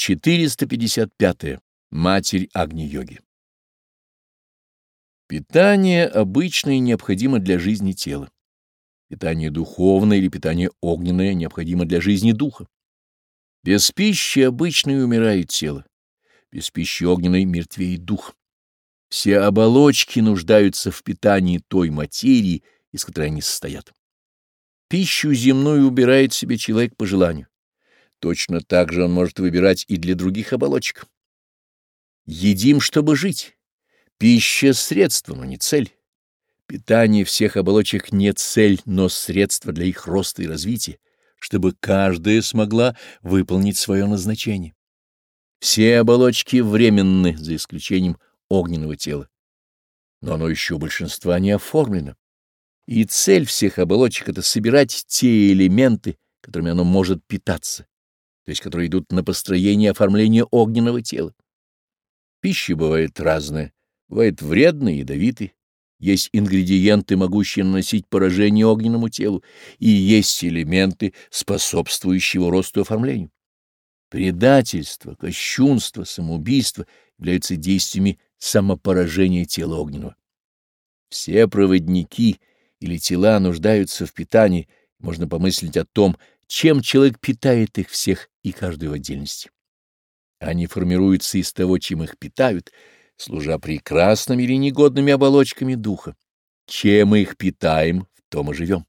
455. Матерь Агни-йоги. Питание обычное необходимо для жизни тела. Питание духовное или питание огненное необходимо для жизни духа. Без пищи обычной умирает тело, без пищи огненной мертвеет дух. Все оболочки нуждаются в питании той материи, из которой они состоят. Пищу земную убирает себе человек по желанию Точно так же он может выбирать и для других оболочек. Едим, чтобы жить. Пища — средство, но не цель. Питание всех оболочек не цель, но средство для их роста и развития, чтобы каждая смогла выполнить свое назначение. Все оболочки временны, за исключением огненного тела. Но оно еще большинства не оформлено. И цель всех оболочек — это собирать те элементы, которыми оно может питаться вещь, которые идут на построение и оформление огненного тела. Пища бывает разная, бывает вредная, ядовитая. Есть ингредиенты, могущие наносить поражение огненному телу, и есть элементы, способствующие его росту и оформлению. Предательство, кощунство, самоубийство являются действиями самопоражения тела огненного. Все проводники или тела нуждаются в питании, можно помыслить о том, чем человек питает их всех и каждой в отдельности. Они формируются из того, чем их питают, служа прекрасными или негодными оболочками духа. Чем мы их питаем, в том и живем.